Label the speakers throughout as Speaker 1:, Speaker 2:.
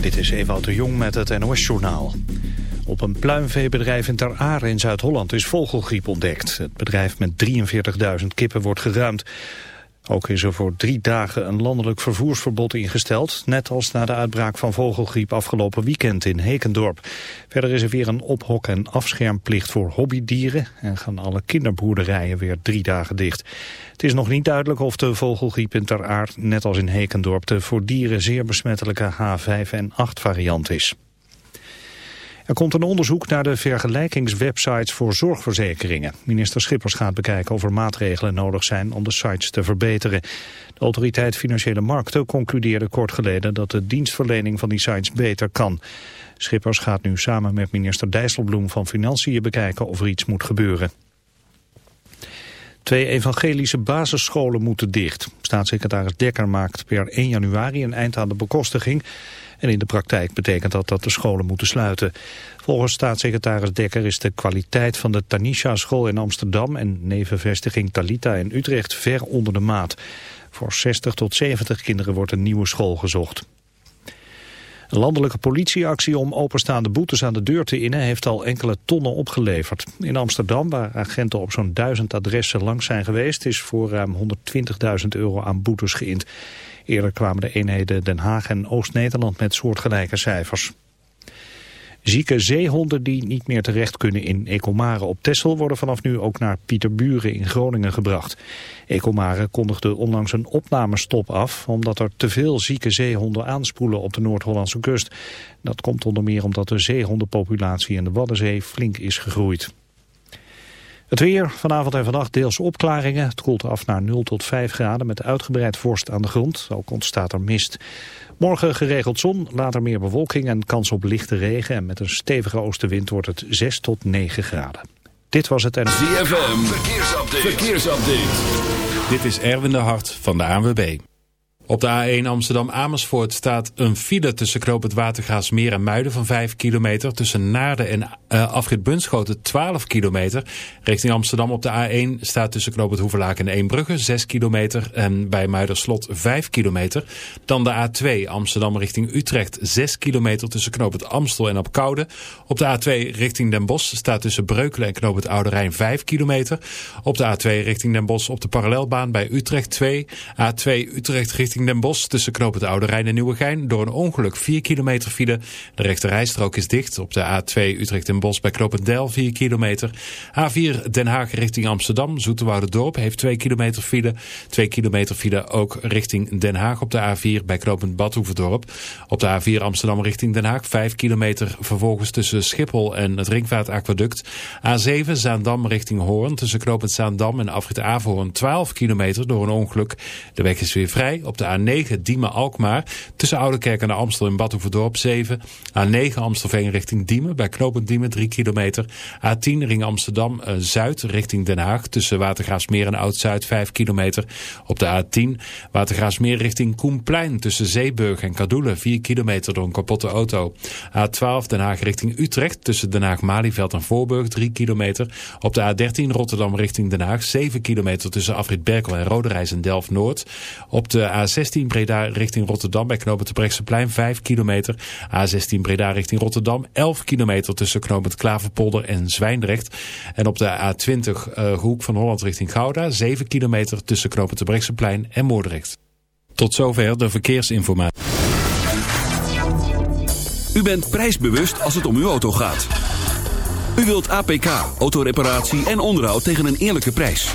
Speaker 1: Dit is Ewout de Jong met het NOS-journaal. Op een pluimveebedrijf in Ter Aar in Zuid-Holland is vogelgriep ontdekt. Het bedrijf met 43.000 kippen wordt geruimd. Ook is er voor drie dagen een landelijk vervoersverbod ingesteld... net als na de uitbraak van vogelgriep afgelopen weekend in Hekendorp. Verder is er weer een ophok- en afschermplicht voor hobbydieren... en gaan alle kinderboerderijen weer drie dagen dicht. Het is nog niet duidelijk of de vogelgriep in Ter Aard, net als in Hekendorp... de voor dieren zeer besmettelijke H5 en 8 variant is. Er komt een onderzoek naar de vergelijkingswebsites voor zorgverzekeringen. Minister Schippers gaat bekijken of er maatregelen nodig zijn om de sites te verbeteren. De autoriteit Financiële Markten concludeerde kort geleden dat de dienstverlening van die sites beter kan. Schippers gaat nu samen met minister Dijsselbloem van Financiën bekijken of er iets moet gebeuren. Twee evangelische basisscholen moeten dicht. Staatssecretaris Dekker maakt per 1 januari een eind aan de bekostiging. En in de praktijk betekent dat dat de scholen moeten sluiten. Volgens staatssecretaris Dekker is de kwaliteit van de Tanisha school in Amsterdam en nevenvestiging Talita in Utrecht ver onder de maat. Voor 60 tot 70 kinderen wordt een nieuwe school gezocht. Een landelijke politieactie om openstaande boetes aan de deur te innen heeft al enkele tonnen opgeleverd. In Amsterdam, waar agenten op zo'n duizend adressen langs zijn geweest, is voor ruim 120.000 euro aan boetes geïnd. Eerder kwamen de eenheden Den Haag en Oost-Nederland met soortgelijke cijfers. Zieke zeehonden die niet meer terecht kunnen in Ecomare op Texel worden vanaf nu ook naar Pieterburen in Groningen gebracht. Ecomare kondigde onlangs een opnamestop af omdat er te veel zieke zeehonden aanspoelen op de Noord-Hollandse kust. Dat komt onder meer omdat de zeehondenpopulatie in de Waddenzee flink is gegroeid. Het weer, vanavond en vannacht deels opklaringen. Het koelt af naar 0 tot 5 graden met uitgebreid vorst aan de grond. Ook ontstaat er mist. Morgen geregeld zon, later meer bewolking en kans op lichte regen. En met een stevige oostenwind wordt het 6 tot 9 graden. Dit was het en...
Speaker 2: ZFM, verkeersupdate. verkeersupdate.
Speaker 3: Dit is Erwin de Hart van de ANWB. Op de A1 Amsterdam-Amersfoort staat een file tussen Knoop het Watergraafsmeer en Muiden van 5 kilometer. Tussen Naarden en uh, Afrit Bunschoten 12 kilometer. Richting Amsterdam op de A1 staat tussen Knoop het Hoevelaak en Eembrugge 6 kilometer. En bij Muiderslot 5 kilometer. Dan de A2 Amsterdam richting Utrecht 6 kilometer tussen Knoop het Amstel en Opkoude. Op de A2 richting Den Bosch staat tussen Breukelen en Knoop het Oude Rijn 5 kilometer. Op de A2 richting Den Bosch op de parallelbaan bij Utrecht 2. A2 Utrecht richting Den Bosch tussen Knoop het Oude Rijn en Nieuwegein. Door een ongeluk 4 kilometer file. De rechte rijstrook is dicht. Op de A2 Utrecht en Bosch bij Knoop het Del 4 kilometer. A4 Den Haag richting Amsterdam. Dorp heeft 2 kilometer file. 2 kilometer file ook richting Den Haag op de A4 bij Knopend Badhoevedorp. Op de A4 Amsterdam richting Den Haag 5 kilometer vervolgens tussen Schiphol en het Ringvaartaquaduct. A7 Zaandam richting Hoorn tussen Knopend Zaandam en Afrit Averhoorn 12 kilometer door een ongeluk. De weg is weer vrij. Op de A9 Diemen-Alkmaar. Tussen Oudekerk en de Amstel in Badhoevedorp 7. A9 Amstelveen richting Diemen. Bij Knopend Diemen 3 kilometer. A10 Ring Amsterdam-Zuid eh, richting Den Haag. Tussen Watergraafsmeer en Oud-Zuid 5 kilometer. Op de A10 Watergraafsmeer richting Koenplein. Tussen Zeeburg en Kadoelen 4 kilometer door een kapotte auto. A12 Den Haag richting Utrecht. Tussen Den Haag-Malieveld en Voorburg 3 kilometer. Op de A13 Rotterdam richting Den Haag 7 kilometer tussen Afrit Berkel en Roderijs en Delft-Noord. Op de A16 A16 Breda richting Rotterdam bij knooppunt Brechtseplein 5 kilometer. A16 Breda richting Rotterdam 11 kilometer tussen knooppunt Klaverpolder en Zwijndrecht. En op de A20 uh, Hoek van Holland richting Gouda 7 kilometer tussen knooppunt Brechtseplein en Moordrecht. Tot zover de verkeersinformatie.
Speaker 2: U bent prijsbewust als het om uw auto gaat. U wilt APK, autoreparatie en onderhoud tegen een eerlijke prijs.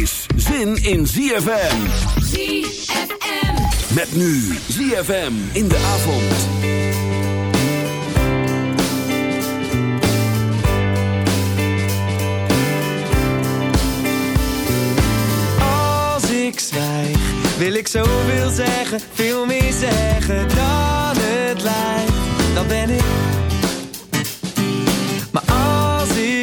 Speaker 2: is zin in ZFM. ZFM. Met nu ZFM in de avond.
Speaker 4: Als ik zwijg, wil ik zoveel zeggen, veel meer zeggen dan het lijkt. Dan ben ik.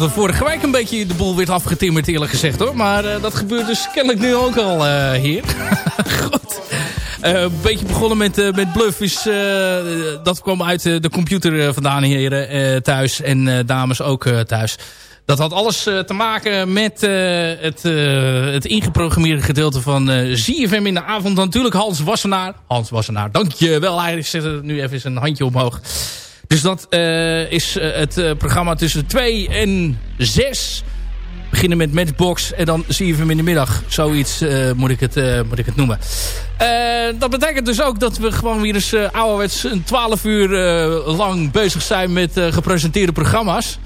Speaker 5: dat er vorige week een beetje de boel werd afgetimmerd eerlijk gezegd hoor. Maar eh, dat gebeurt dus kennelijk nu ook al eh, hier. Goed. Eh, een beetje begonnen met, met Bluff. Is, dat kwam uit de computer vandaan heren thuis. En dames ook thuis. Dat had alles te maken met het, het ingeprogrammeerde gedeelte van eh ZFM in de avond. Natuurlijk Hans Wassenaar. Hans Wassenaar, dankjewel. Hij zet nu even zijn handje omhoog. Dus dat eh, is eh, het eh, programma tussen 2 en 6. Beginnen met Matchbox en dan zie je hem in de middag. Zoiets moet, ik het, moet ik het noemen. Dat betekent dus ook dat we gewoon weer eens ouderwets een 12 uur lang bezig zijn met gepresenteerde programma's.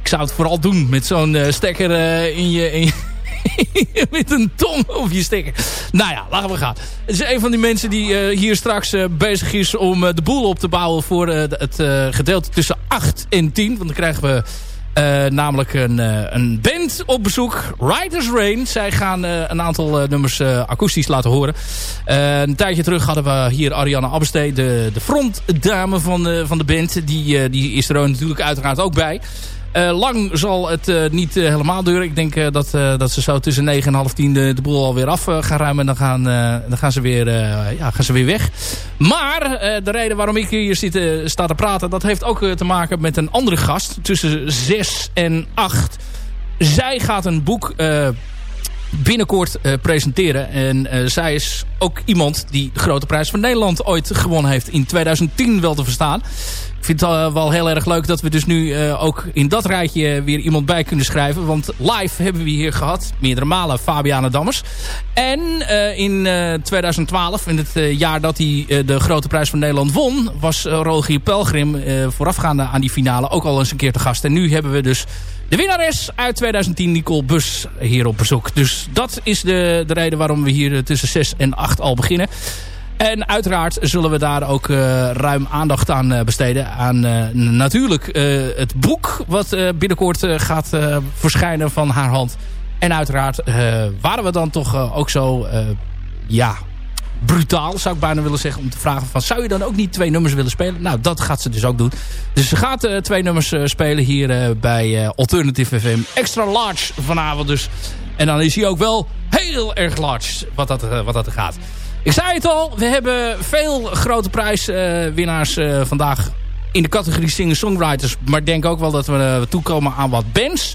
Speaker 5: Ik zou het vooral doen met zo'n stekker in je... In je met een tong op je stekker. Nou ja, laten we gaan. Het is een van die mensen die hier straks bezig is om de boel op te bouwen voor het gedeelte tussen 8 en 10. Want dan krijgen we namelijk een, een band op bezoek. Riders Rain. Zij gaan een aantal nummers akoestisch laten horen. een tijdje terug hadden we hier Ariane Abbestee. De, de frontdame van, van de band. Die, die is er natuurlijk uiteraard ook bij. Uh, lang zal het uh, niet uh, helemaal duren. Ik denk dat, dat ze zo tussen 9 en half 10 de, de boel alweer af gaan ruimen. En dan gaan, dan gaan, ze weer, ja, gaan ze weer weg. Maar de reden waarom ik hier zit, sta te praten... dat heeft ook te maken met een andere gast. Tussen 6 en 8. Zij gaat een boek binnenkort presenteren. En zij is ook iemand die de Grote Prijs van Nederland ooit gewonnen heeft. In 2010 wel te verstaan. Ik vind het uh, wel heel erg leuk dat we dus nu uh, ook in dat rijtje weer iemand bij kunnen schrijven. Want live hebben we hier gehad, meerdere malen, Fabiana Dammers. En uh, in 2012, in het jaar dat hij de Grote Prijs van Nederland won... was Rogier Pelgrim voorafgaande aan die finale ook al eens een keer te gast. En nu hebben we dus de winnares uit 2010, Nicole Bus, hier op bezoek. Dus dat is de, de reden waarom we hier tussen 6 en 8 al beginnen. En uiteraard zullen we daar ook uh, ruim aandacht aan uh, besteden. Aan uh, natuurlijk het boek wat binnenkort gaat verschijnen van haar hand. En uiteraard waren we dan toch ook zo... ja, brutaal zou ik bijna willen zeggen. Om te vragen van zou je dan ook niet twee nummers willen spelen? Nou dat gaat ze dus ook doen. Dus ze gaat twee nummers spelen hier bij Alternative FM. Extra large vanavond dus. En dan is hij ook wel heel erg large wat dat, wat dat gaat. Ik zei het al, we hebben veel grote prijswinnaars uh, vandaag in de categorie singer-songwriters. Maar denk ook wel dat we uh, toekomen aan wat bands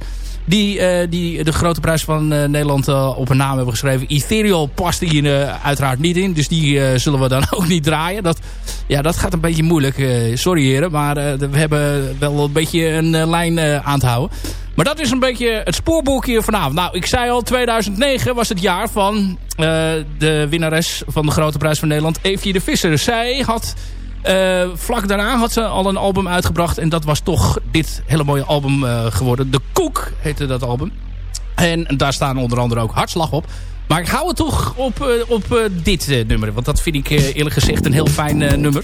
Speaker 5: die, uh, die de grote prijs van uh, Nederland uh, op een naam hebben geschreven. Ethereal past hier uiteraard niet in. Dus die zullen we dan ook niet draaien. Dat, ja, dat gaat een beetje moeilijk. sorry heren, maar we hebben wel een beetje een lijn aan te houden. Maar dat is een beetje het spoorboek hier vanavond. Nou, ik zei al, 2009 was het jaar van de winnares van de grote prijs van Nederland, Evie de Visser. Zij had... Uh, vlak daarna had ze al een album uitgebracht. En dat was toch dit hele mooie album uh, geworden. De Koek heette dat album. En daar staan onder andere ook Hartslag op. Maar ik hou het toch op, uh, op dit nummer. Want dat vind ik eerlijk gezegd een heel fijn nummer.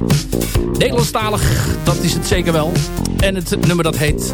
Speaker 5: Nederlandstalig, dat is het zeker wel. En het nummer dat heet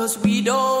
Speaker 6: Cause we don't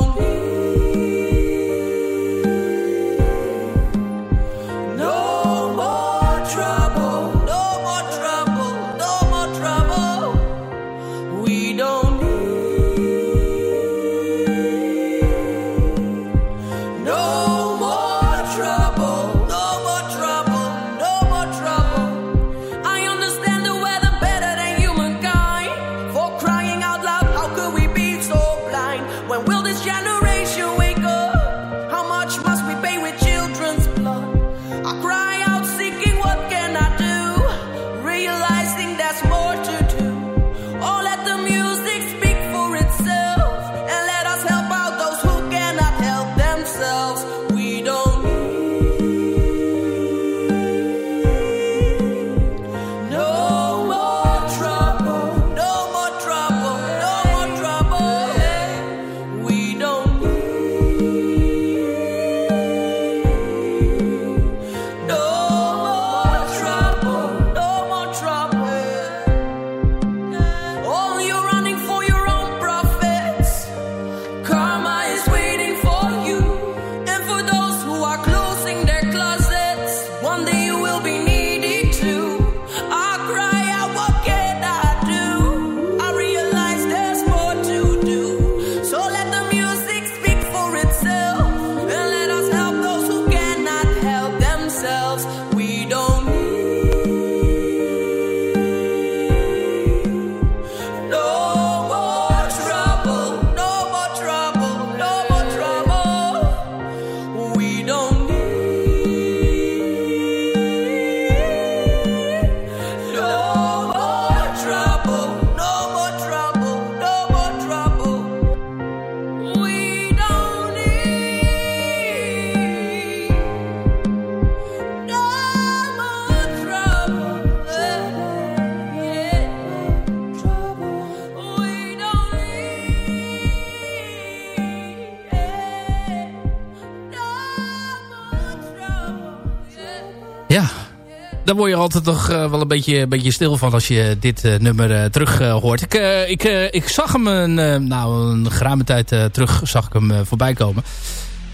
Speaker 5: je altijd toch eh, wel een beetje, een beetje stil van als je dit eh, nummer eh, terug hoort. Ik, ik zag hem een, nou, een geruime tijd terug zag ik hem voorbij komen.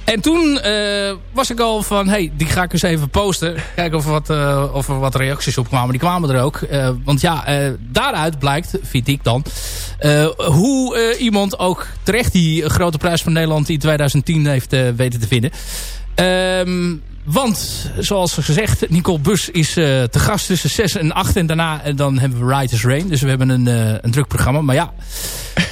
Speaker 5: En toen was ik al van, hey, die ga ik eens even posten. Kijken of er wat, of er wat reacties op kwamen. Die kwamen er ook. Want ja, daaruit blijkt, vind ik dan, hoe iemand ook terecht die grote prijs van Nederland in 2010 heeft weten te vinden. Ehm, want, zoals gezegd, Nicole Bus is eh, te gast tussen 6 en 8. En daarna en dan hebben we Riders Rain. Dus we hebben een, eh, een druk programma. Maar ja,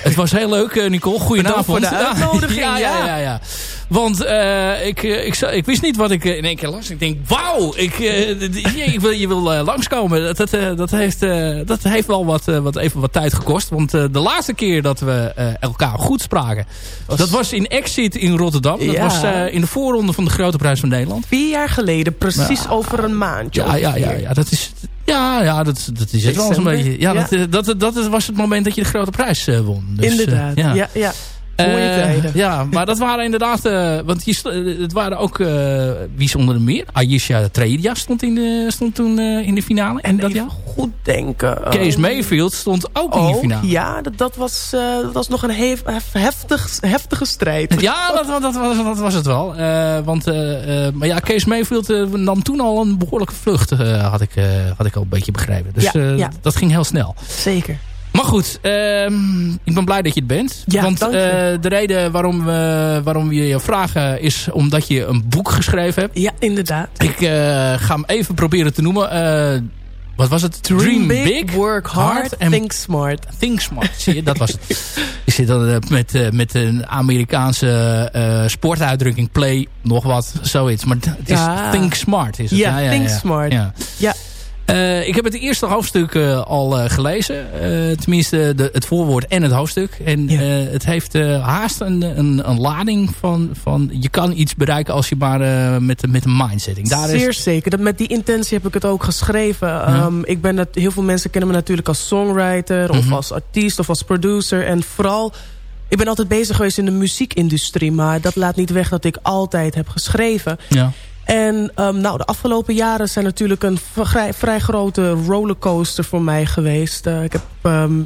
Speaker 5: het was heel leuk, eh, Nicole. Goedenavond.
Speaker 7: voor.
Speaker 5: Ja, ja,
Speaker 7: ja.
Speaker 5: ja, Want eh, ik, eh, ik, ik, wist niet wat ik in één keer las. Ik denk, wauw, ik, je, wil, je wil langskomen. Dat, dat, heeft, dat heeft wel wat, wat, even wat tijd gekost. Want de laatste keer dat we elkaar goed spraken... Was... dat was in Exit in Rotterdam. Dat was in de voorronde van de Grote Prijs van Nederland.
Speaker 7: Vier jaar geleden, precies over een maandje.
Speaker 5: Ja, ja, ja, ja, dat is ja, ja dat, dat is het wel eens een beetje. Ja,
Speaker 7: ja.
Speaker 5: Dat, eh, dat, dat, dat was het moment dat je de grote prijs eh, won. Dus, eh,
Speaker 7: Inderdaad,
Speaker 5: ja.
Speaker 7: ja, ja. Tijden.
Speaker 5: ja, maar dat waren inderdaad... eh, want eh, het waren ook... wie stond er meer? Ayesha Tredia stond, in de, stond toen in de finale. En dat jaar?
Speaker 7: Goed denken.
Speaker 5: Kees. Mayfield stond ook in de
Speaker 7: Oh,
Speaker 5: finale.
Speaker 7: ja, dat, dat, was, dat was nog een hef- hef- heftig, heftige strijd.
Speaker 5: Ja, dat, wa- dat, was, dat was het wel. Want, maar ja, Kees Mayfield nam toen al een behoorlijke vlucht. had, ik, had ik al een beetje begrepen. Dus
Speaker 7: Ja, ja.
Speaker 5: dat ging heel snel.
Speaker 7: Zeker.
Speaker 5: Maar goed, ehm, ik ben blij dat je het bent.
Speaker 7: Ja,
Speaker 5: Want eh, de reden waarom, we waarom we je vragen is omdat je een boek geschreven hebt.
Speaker 7: Ja, inderdaad.
Speaker 5: Ik eh, ga hem even proberen te noemen. Eh, wat was het?
Speaker 7: Dream big, work hard,
Speaker 5: en
Speaker 7: think smart.
Speaker 5: Think smart. Zie je, dat was het. Je zit dan met, met een Amerikaanse sportuitdrukking play, nog wat, zoiets. Maar het is
Speaker 7: Ja.
Speaker 5: think smart. Is het.
Speaker 7: Ja, think smart.
Speaker 5: Ja. Eh, ik heb het eerste hoofdstuk eh, al eh, gelezen. Tenminste, de, het voorwoord en het hoofdstuk. En
Speaker 7: Ja.
Speaker 5: het heeft haast een, een, een lading van, van... je kan iets bereiken als je maar met, met een mindsetting. Daar
Speaker 7: Zeer
Speaker 5: is,
Speaker 7: zeker. Dat, met die intentie heb ik het ook geschreven. Ehm, ik ben het, heel veel mensen kennen me natuurlijk als songwriter... of
Speaker 5: Mhm.
Speaker 7: als artiest of als producer. En vooral, ik ben altijd bezig geweest in de muziekindustrie... maar dat laat niet weg dat ik altijd heb geschreven.
Speaker 5: ja.
Speaker 7: En ehm, nou, de afgelopen jaren zijn natuurlijk een vrij, vrij grote rollercoaster voor mij geweest. Eh, ik heb ehm,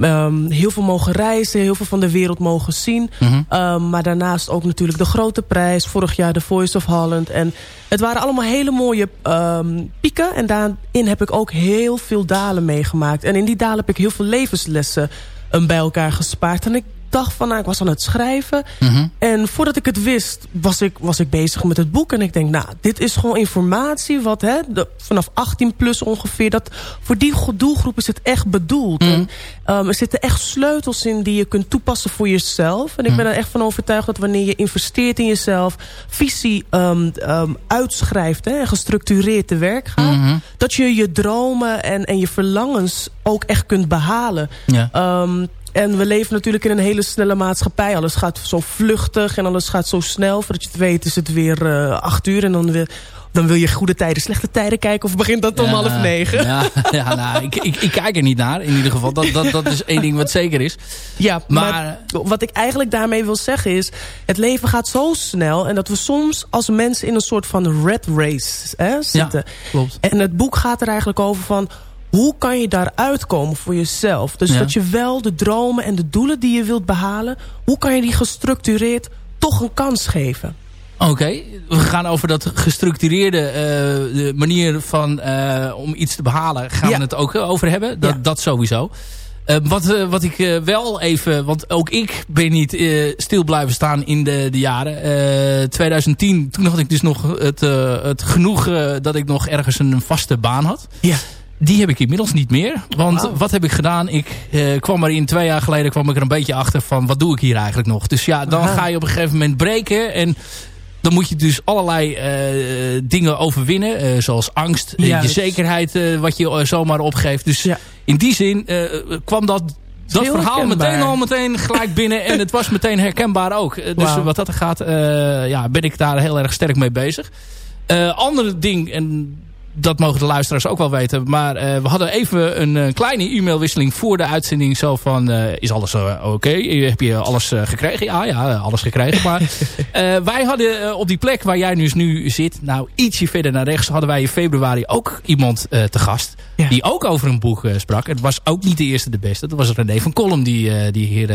Speaker 7: ehm, heel veel mogen reizen, heel veel van de wereld mogen zien. Ehm, maar daarnaast ook natuurlijk de grote prijs. Vorig jaar de Voice of Holland. En het waren allemaal hele mooie pieken. En daarin heb ik ook heel veel dalen meegemaakt. En in die dalen heb ik heel veel levenslessen um, bij elkaar gespaard. En ik dacht van, nou, ik was aan het schrijven.
Speaker 5: Mhm.
Speaker 7: En voordat ik het wist, was ik, was ik bezig met het boek. En ik denk, nou, dit is gewoon informatie... wat hè, de, vanaf 18 plus ongeveer... dat voor die doelgroep is het echt bedoeld. En, um, er zitten echt sleutels in die je kunt toepassen voor jezelf. En ik ben er echt van overtuigd dat wanneer je investeert in jezelf... visie um, um, uitschrijft hè, en gestructureerd te werk gaat...
Speaker 5: Mhm.
Speaker 7: dat je je dromen en, en je verlangens ook echt kunt behalen.
Speaker 5: Ja.
Speaker 7: En we leven natuurlijk in een hele snelle maatschappij. Alles gaat zo vluchtig en alles gaat zo snel. Voordat je het weet is het weer uh, acht uur. En dan, weer, dan wil je goede tijden, slechte tijden kijken. Of begint dat om
Speaker 5: Ja,
Speaker 7: half negen?
Speaker 5: Ja, ja nou, ik, ik, ik kijk er niet naar in ieder geval. Dat, dat, dat is één ding wat zeker is.
Speaker 7: Ja, maar,
Speaker 5: Maar-
Speaker 7: wat ik eigenlijk daarmee wil zeggen is... het leven gaat zo snel... en dat we soms als mensen in een soort van red race hè, zitten.
Speaker 5: klopt.
Speaker 7: En het boek gaat er eigenlijk over van... hoe kan je daaruit komen voor jezelf? Dus
Speaker 5: Ja.
Speaker 7: dat je wel de dromen en de doelen die je wilt behalen... hoe kan je die gestructureerd toch een kans geven?
Speaker 5: Oké, we gaan over dat gestructureerde eh, de manier van eh, om iets te behalen gaan
Speaker 7: Ja.
Speaker 5: we het ook over hebben. Dat,
Speaker 7: Ja.
Speaker 5: dat sowieso. Eh, wat, wat ik wel even, want ook ik ben niet stil blijven staan in de, de jaren. Eh, 2010, toen had ik dus nog het, het genoeg eh, dat ik nog ergens een vaste baan had.
Speaker 7: Ja.
Speaker 5: Die heb ik inmiddels niet meer. Want wat heb ik gedaan? Ik eh, kwam er in twee jaar geleden kwam ik er een beetje achter van wat doe ik hier eigenlijk nog. Dus ja, dan
Speaker 7: Aha.
Speaker 5: ga je op een gegeven moment breken. En dan moet je dus allerlei eh, dingen overwinnen. eh, zoals angst, je zekerheid wat je zomaar opgeeft. Dus
Speaker 7: Ja.
Speaker 5: in die zin kwam dat, dat
Speaker 7: Heel
Speaker 5: verhaal
Speaker 7: herkenbaar.
Speaker 5: meteen al meteen gelijk binnen. en het was meteen herkenbaar ook. Dus wat dat gaat, ja, ben ik daar heel erg sterk mee bezig. Andere ding, en dat mogen de luisteraars ook wel weten. Maar eh, we hadden even een eh, kleine e-mailwisseling voor de uitzending. Zo van, eh, is alles oké? Heb je alles gekregen? Ja, ja, alles gekregen. Maar wij hadden op die plek waar jij dus nu zit... nou, ietsje verder naar rechts... hadden wij in februari ook iemand te gast...
Speaker 7: Ja.
Speaker 5: die ook over een boek sprak. Het was ook niet de eerste de beste. Dat was René van Kolm die, die hier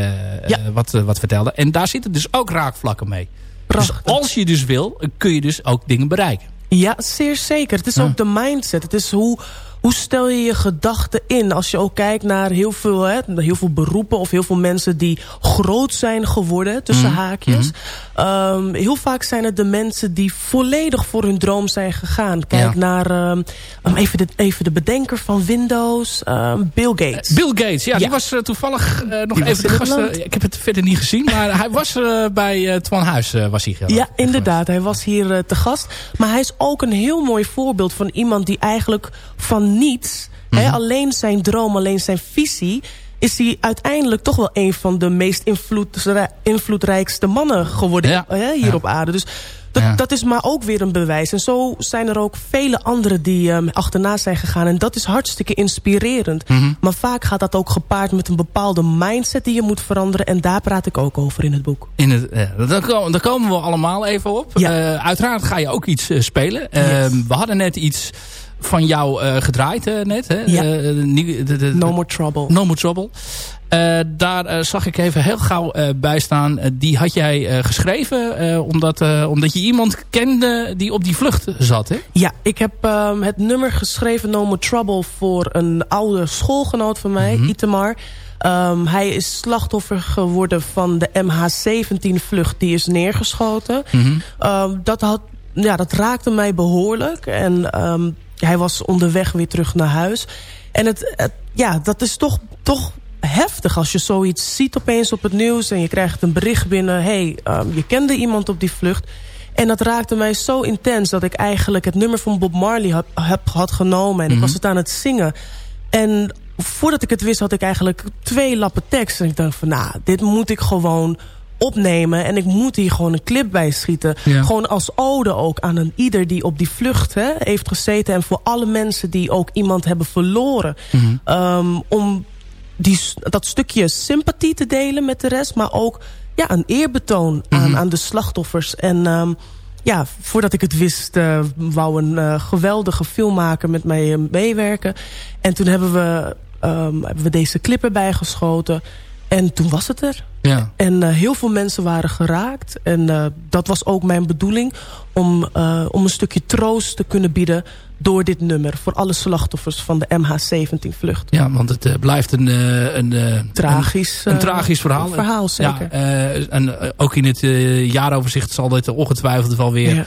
Speaker 7: Ja.
Speaker 5: wat, wat vertelde. En daar zitten dus ook raakvlakken mee.
Speaker 7: Prachtig.
Speaker 5: Dus als je dus wil, kun je dus ook dingen bereiken.
Speaker 7: Ja, zeer zeker. Het is
Speaker 5: Ja.
Speaker 7: ook de mindset. Het is hoe, hoe stel je je gedachten in? Als je ook kijkt naar heel veel, hè, heel veel beroepen of heel veel mensen die groot zijn geworden, tussen
Speaker 5: Mhm.
Speaker 7: haakjes. Ehm, heel vaak zijn het de mensen die volledig voor hun droom zijn gegaan. Kijk
Speaker 5: Ja.
Speaker 7: naar ehm, um, even, de, even de bedenker van Windows, ehm, Bill Gates.
Speaker 5: Bill Gates, ja, die was eh, toevallig eh, nog
Speaker 7: Die
Speaker 5: even de gast. eh, ik heb het verder niet gezien, maar hij was eh, bij eh Twan Huis eh, was hij
Speaker 7: Ja, inderdaad. Hij was hier eh, te gast. Maar hij is ook een heel mooi voorbeeld van iemand die eigenlijk van niets...
Speaker 5: Mhm.
Speaker 7: hè, alleen zijn droom, alleen zijn visie... is hij uiteindelijk toch wel een van de meest invloedrij- invloedrijkste mannen geworden
Speaker 5: Ja.
Speaker 7: hè, hier
Speaker 5: Ja.
Speaker 7: op aarde. Dus dat,
Speaker 5: Ja.
Speaker 7: dat is maar ook weer een bewijs. En zo zijn er ook vele anderen die ehm, achterna zijn gegaan. En dat is hartstikke inspirerend.
Speaker 5: Mhm.
Speaker 7: Maar vaak gaat dat ook gepaard met een bepaalde mindset die je moet veranderen. En daar praat ik ook over in het boek.
Speaker 5: In het, ja, daar, komen, daar komen we allemaal even op. Eh, uiteraard ga je ook iets eh, spelen. Eh, We hadden net iets van jou eh, gedraaid eh, net. Hè?
Speaker 7: Ja.
Speaker 5: Eh, de nieuwe- de- de-
Speaker 7: No More Trouble.
Speaker 5: No More Trouble. Daar zag ik even heel gauw bij staan. Die had jij geschreven omdat, omdat je iemand kende die op die vlucht zat. Hè?
Speaker 7: Ja, ik heb ehm, het nummer geschreven No More Trouble voor een oude schoolgenoot van mij, Itamar. Ehm, hij is slachtoffer geworden van de MH17-vlucht die is neergeschoten. Ehm, dat, had, ja, dat raakte mij behoorlijk. En hij was onderweg weer terug naar huis. En het, het- ja, dat is toch, toch heftig als je zoiets ziet opeens op het nieuws... en je krijgt een bericht binnen... hey, ehm, je kende iemand op die vlucht... En dat raakte mij zo intens dat ik eigenlijk het nummer van Bob Marley had, heb, had genomen. En ik was het aan het zingen. En voordat ik het wist had ik eigenlijk twee lappen tekst. En ik dacht van nou, dit moet ik gewoon opnemen. En ik moet hier gewoon een clip bij schieten.
Speaker 5: Ja.
Speaker 7: Gewoon als ode ook aan een ieder die op die vlucht hè, heeft gezeten. En voor alle mensen die ook iemand hebben verloren. Ehm, om die, dat stukje sympathie te delen met de rest. Maar ook ja, een eerbetoon aan, aan de slachtoffers. En ehm, ja, voordat ik het wist, eh, wou een eh, geweldige filmmaker met mij eh, meewerken. En toen hebben we, ehm, hebben we deze clip erbij geschoten. En toen was het er.
Speaker 5: Ja.
Speaker 7: En eh, heel veel mensen waren geraakt. En eh, dat was ook mijn bedoeling. Om, eh, om een stukje troost te kunnen bieden door dit nummer. Voor alle slachtoffers van de MH17-vlucht.
Speaker 5: Ja, want het blijft een, een,
Speaker 7: Tragisch,
Speaker 5: een, een tragisch verhaal.
Speaker 7: verhaal, zeker.
Speaker 5: Ja, en ook in het jaaroverzicht zal dit ongetwijfeld wel weer
Speaker 7: Ja.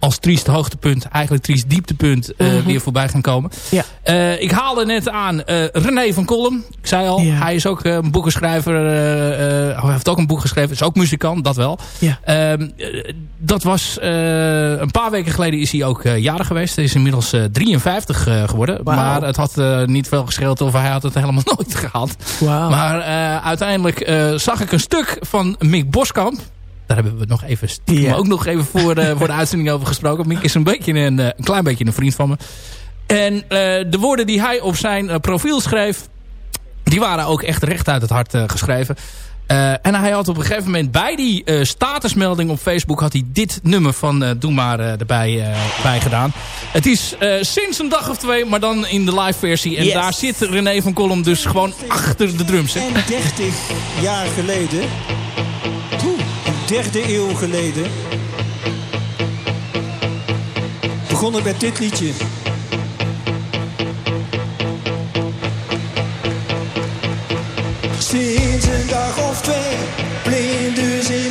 Speaker 5: Als triest hoogtepunt, eigenlijk triest dieptepunt,
Speaker 7: Mhm.
Speaker 5: weer voorbij gaan komen.
Speaker 7: Ja.
Speaker 5: Eh, ik haalde net aan eh, René van Kolm. Ik zei al,
Speaker 7: Ja.
Speaker 5: hij is ook een boekenschrijver. eh, hij heeft ook een boek geschreven. Is ook muzikant, dat wel.
Speaker 7: Ja.
Speaker 5: Ehm, eh, dat was een paar weken geleden is hij ook jarig geweest. Hij is inmiddels eh, 53 eh, geworden. Maar het had niet veel gescheeld of hij had het helemaal nooit gehaald.
Speaker 7: Wauw.
Speaker 5: Maar uiteindelijk zag ik een stuk van Mick Boskamp. Daar hebben we nog even stiekem
Speaker 7: Ja.
Speaker 5: ook nog even voor, de voor de uitzending over gesproken. Mick is een, beetje een, eh, een klein beetje een vriend van me. En eh, de woorden die hij op zijn eh, profiel schreef... die waren ook echt recht uit het hart eh, geschreven. Eh, en hij had op een gegeven moment bij die eh, statusmelding op Facebook... had hij dit nummer van eh, Doe Maar eh, erbij eh, bij gedaan. Het is eh, sinds een dag of twee, maar dan in de live versie. En
Speaker 7: Yes.
Speaker 5: daar zit René van Kolm dus gewoon achter de drums. hè.
Speaker 4: En 30 jaar geleden, derde eeuw geleden, begon het met dit liedje. Sinds een dag of twee, blinders in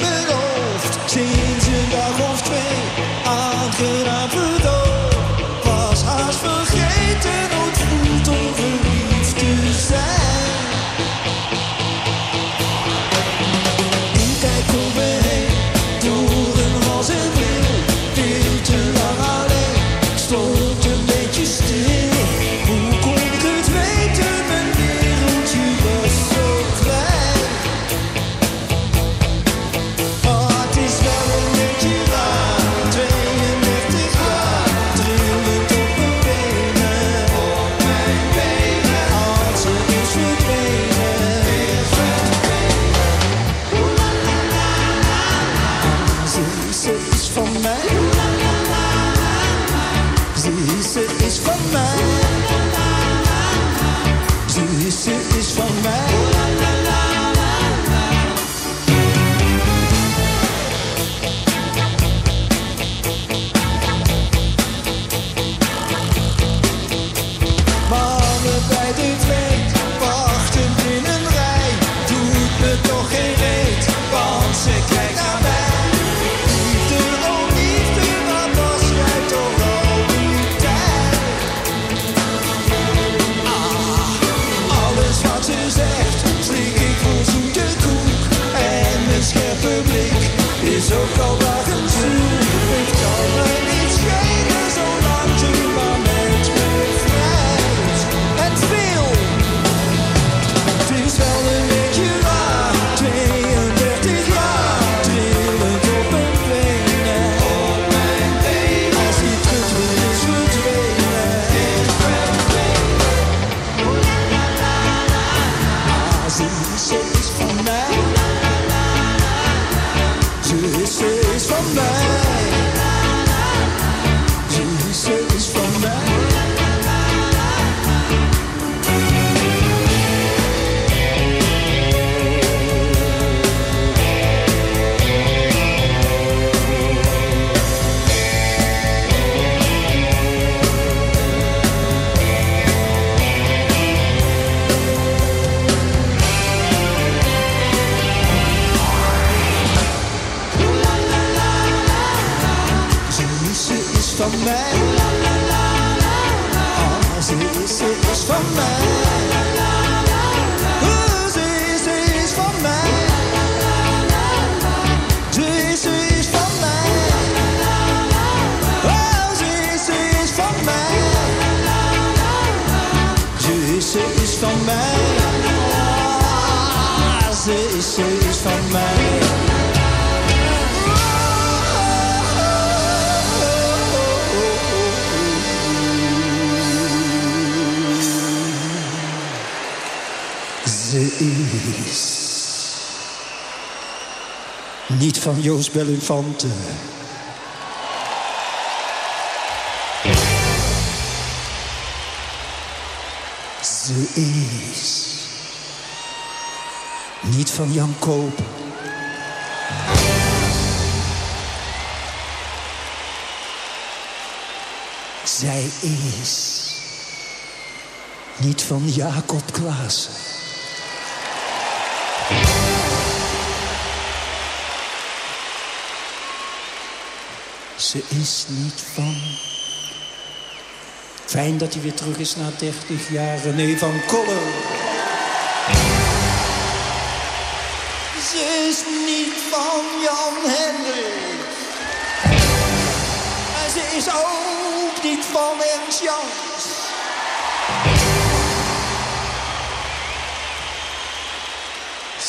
Speaker 4: Ze is niet van Jan Koop. Zij is niet van Jacob Klaassen. Ze is niet van... Fijn dat hij weer terug is na 30 jaar. René van Koller. Ze is niet van Jan Hendrik. En ze is ook niet van Ernst Jans.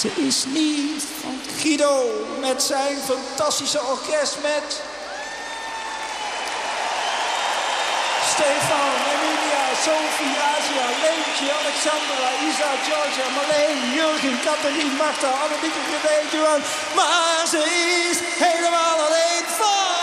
Speaker 4: Ze is niet van Guido met zijn fantastische orkest met... Stefan, Emilia, Sophie, Asia, Leentje, Alexandra, Isa, Georgia, Marleen, Jurgen, Catherine, Marta, Annemieke, René, Johan. Maar ze is helemaal alleen van...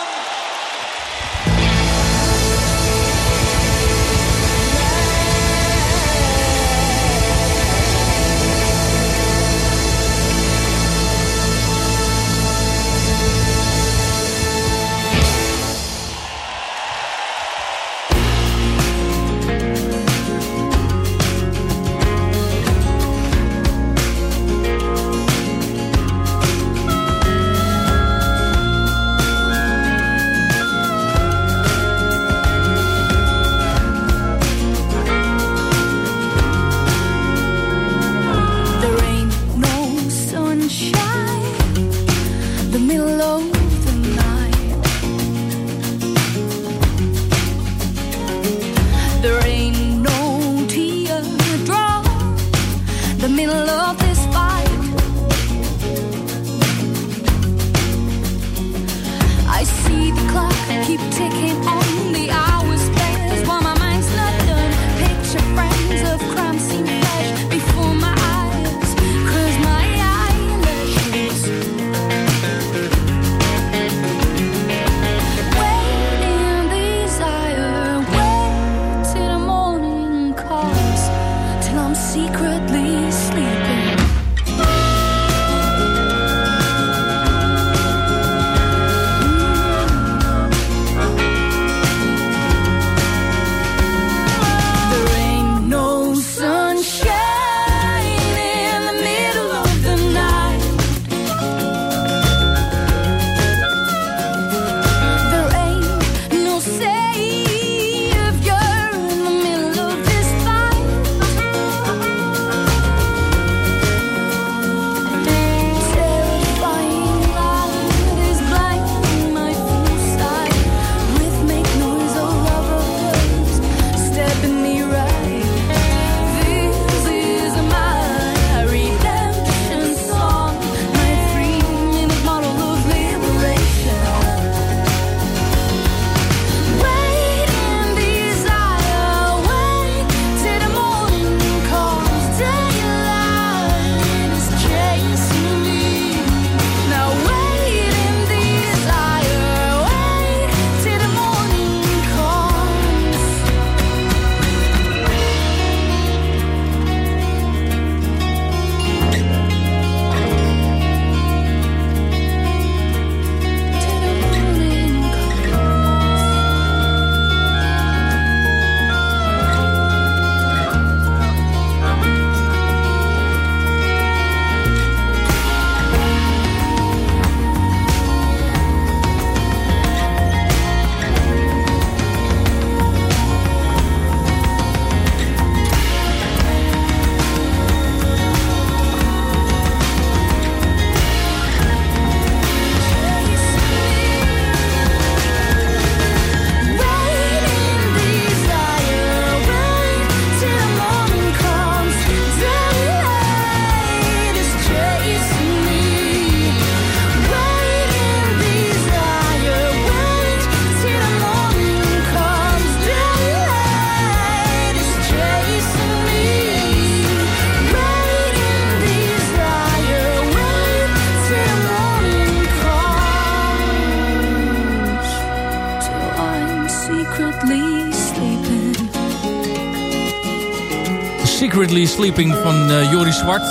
Speaker 5: Sleeping van uh, Joris Zwart.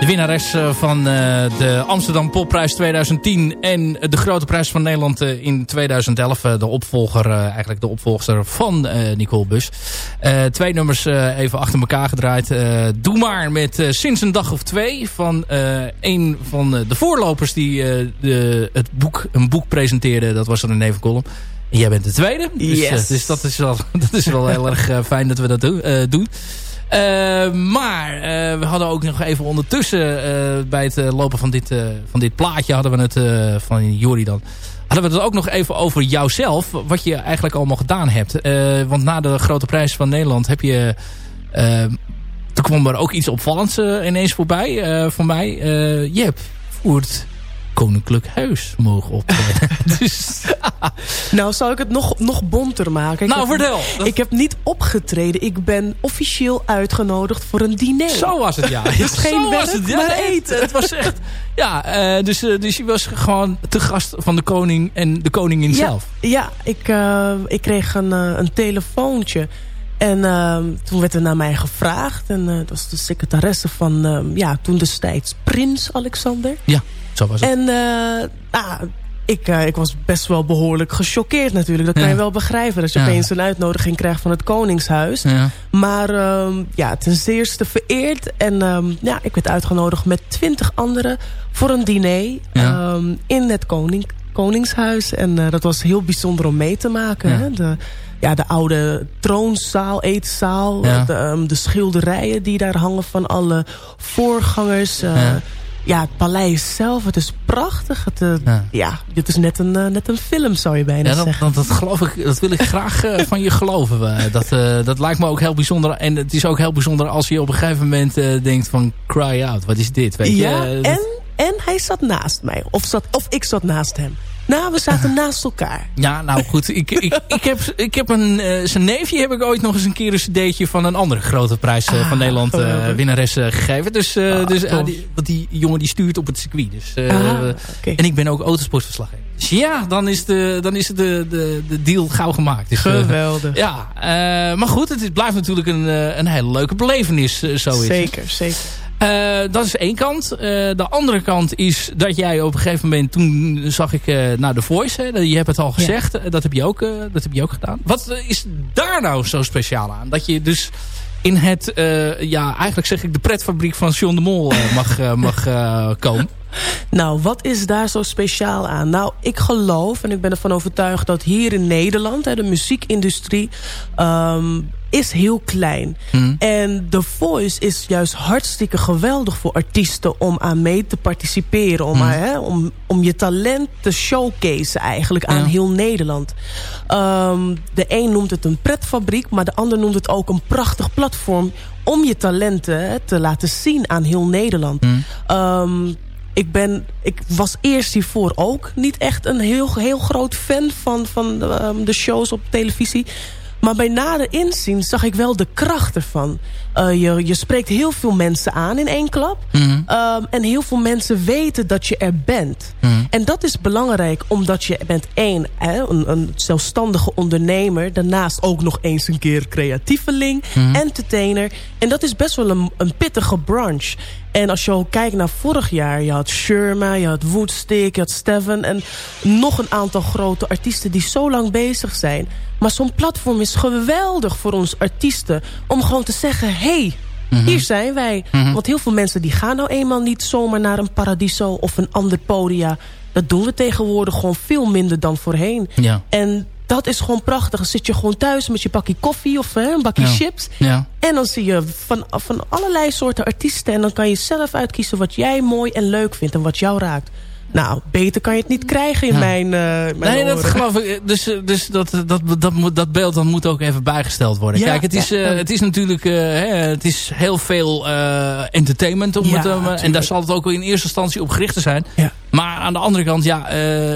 Speaker 5: De winnares uh, van uh, de Amsterdam Popprijs 2010 en de Grote Prijs van Nederland in 2011. de opvolger, eigenlijk de opvolger van Nicole Bus. twee nummers even achter elkaar gedraaid. Doe maar met Sinds een dag of twee van een van de voorlopers die de, het boek, een boek presenteerde. Dat was een nevenkolom. En jij bent de tweede. Dus,
Speaker 7: yes.
Speaker 5: dus dat, is wel, dat is wel heel erg fijn dat we dat doen. Uh, maar uh, we hadden ook nog even ondertussen uh, bij het lopen van dit, van dit plaatje hadden we het van Jori dan. Hadden we het ook nog even over jouzelf. Wat je eigenlijk allemaal gedaan hebt. want na de grote prijs van Nederland heb je... toen kwam er ook iets opvallends ineens voorbij voor mij. je hebt voor het koninklijk huis mogen optreden. dus,
Speaker 7: nou, zou ik het nog, nog bonter maken? Ik
Speaker 5: nou,
Speaker 7: heb,
Speaker 5: vertel.
Speaker 7: Ik heb niet opgetreden. Ik ben officieel uitgenodigd voor een diner.
Speaker 5: Zo was het, ja.
Speaker 7: dus geen
Speaker 5: Zo
Speaker 7: werk,
Speaker 5: was het, ja.
Speaker 7: maar eten.
Speaker 5: Het was echt... Ja, uh, dus, uh, dus je was gewoon te gast van de koning en de koningin
Speaker 7: ja,
Speaker 5: zelf.
Speaker 7: Ja, ik, uh, ik kreeg een, een telefoontje. En uh, toen werd er naar mij gevraagd. En uh, dat was de secretaresse van uh, ja, toen destijds Prins Alexander.
Speaker 5: Ja, zo was het.
Speaker 7: En ah, ik, ik was best wel behoorlijk gechoqueerd natuurlijk. Dat kan je wel begrijpen. Dat je opeens een uitnodiging krijgt van het Koningshuis. Maar ehm, ja, ten zeerste vereerd. En ehm, ja, ik werd uitgenodigd met twintig anderen voor een diner ehm, in het koning, Koningshuis. En eh, dat was heel bijzonder om mee te maken.
Speaker 5: Ja.
Speaker 7: Hè? De, ja, de oude troonzaal, eetzaal.
Speaker 5: Ja.
Speaker 7: De, de schilderijen die daar hangen van alle voorgangers. eh,
Speaker 5: Ja.
Speaker 7: Ja. het paleis zelf, het is prachtig. Het, eh,
Speaker 5: Ja.
Speaker 7: ja. dit is net een, eh, net een film, zou je bijna
Speaker 5: Ja, dat,
Speaker 7: zeggen.
Speaker 5: dat, dat geloof ik, dat wil ik graag eh, van je geloven. Dat, dat lijkt me ook heel bijzonder. En het is ook heel bijzonder als je op een gegeven moment denkt van cry out. Wat is dit? Weet
Speaker 7: ja,
Speaker 5: je? Dat-
Speaker 7: en, en hij zat naast mij. Of, zat, of ik zat naast hem. Nou, we zaten naast elkaar.
Speaker 5: Ja, nou goed. Ik, ik, ik heb, ik heb een, eh, zijn neefje heb ik ooit nog eens een keer een cd'tje van een andere grote prijs eh,
Speaker 7: Ah,
Speaker 5: van Nederland eh,
Speaker 7: geweldig.
Speaker 5: winnares gegeven. Dus,
Speaker 7: Ah,
Speaker 5: dus ah, die, want die jongen die stuurt op het circuit. Dus,
Speaker 7: Ah.
Speaker 5: En ik ben ook autosportverslaggever. Dus ja, dan is de, dan is de, de, de deal gauw gemaakt. Dus,
Speaker 7: Geweldig.
Speaker 5: ja, maar goed, het is- blijft natuurlijk een, een hele leuke belevenis. zo is
Speaker 7: zeker, zeker.
Speaker 5: Eh, dat is één kant. Eh, de andere kant is dat jij op een gegeven moment... Toen zag ik eh naar The Voice. Hè, je hebt het al gezegd. Dat, heb je ook, dat heb je ook gedaan. Wat is daar nou zo speciaal aan? Dat je dus in het... ja, eigenlijk zeg ik de pretfabriek van John de Mol mag, mag komen.
Speaker 7: Nou, wat is daar zo speciaal aan? Nou, ik geloof en ik ben ervan overtuigd dat hier in Nederland... Hè, de muziekindustrie ehm, is heel klein.
Speaker 5: Hmm.
Speaker 7: En The Voice is juist hartstikke geweldig voor artiesten... om aan mee te participeren. Om,
Speaker 5: Hmm.
Speaker 7: hè, om, om je talent te showcase eigenlijk aan
Speaker 5: Ja.
Speaker 7: heel Nederland. Ehm, de een noemt het een pretfabriek... maar de ander noemt het ook een prachtig platform... om je talenten te laten zien aan heel Nederland.
Speaker 5: Hmm.
Speaker 7: Ehm, ik, ben, ik was eerst hiervoor ook niet echt een heel, heel groot fan van, van ehm, de shows op televisie. Maar bij nader inzien zag ik wel de kracht ervan. Eh, je, je spreekt heel veel mensen aan in één klap.
Speaker 5: Mhm.
Speaker 7: Ehm, en heel veel mensen weten dat je er bent.
Speaker 5: Mhm.
Speaker 7: En dat is belangrijk omdat je bent één, hè, een, een zelfstandige ondernemer. Daarnaast ook nog eens een keer creatieveling,
Speaker 5: Mhm.
Speaker 7: entertainer. En dat is best wel een, een pittige branche. En als je ook kijkt naar vorig jaar. Je had Sherma, je had Woodstick, je had Steven. En nog een aantal grote artiesten die zo lang bezig zijn. Maar zo'n platform is geweldig voor ons artiesten. Om gewoon te zeggen, hey, hier zijn wij. Want heel veel mensen die gaan nou eenmaal niet zomaar naar een Paradiso of een ander podia. Dat doen we tegenwoordig gewoon veel minder dan voorheen.
Speaker 5: Ja.
Speaker 7: En dat is gewoon prachtig. Dan zit je gewoon thuis met je bakje koffie of hè, een bakje
Speaker 5: Ja.
Speaker 7: chips.
Speaker 5: Ja.
Speaker 7: En dan zie je van, van allerlei soorten artiesten. En dan kan je zelf uitkiezen wat jij mooi en leuk vindt. En wat jou raakt. Nou, beter kan je het niet krijgen in
Speaker 5: Ja.
Speaker 7: mijn, eh mijn
Speaker 5: Nee, dat geloof ik. Dus, eh, dus dat, dat, dat, moet, dat beeld dan moet ook even bijgesteld worden.
Speaker 7: Ja,
Speaker 5: Kijk, het is, eh, het is natuurlijk eh, hè, het is heel veel eh, entertainment. Om het, eh, en daar zal het ook in eerste instantie op gericht te zijn. Maar aan de andere kant, ja... eh,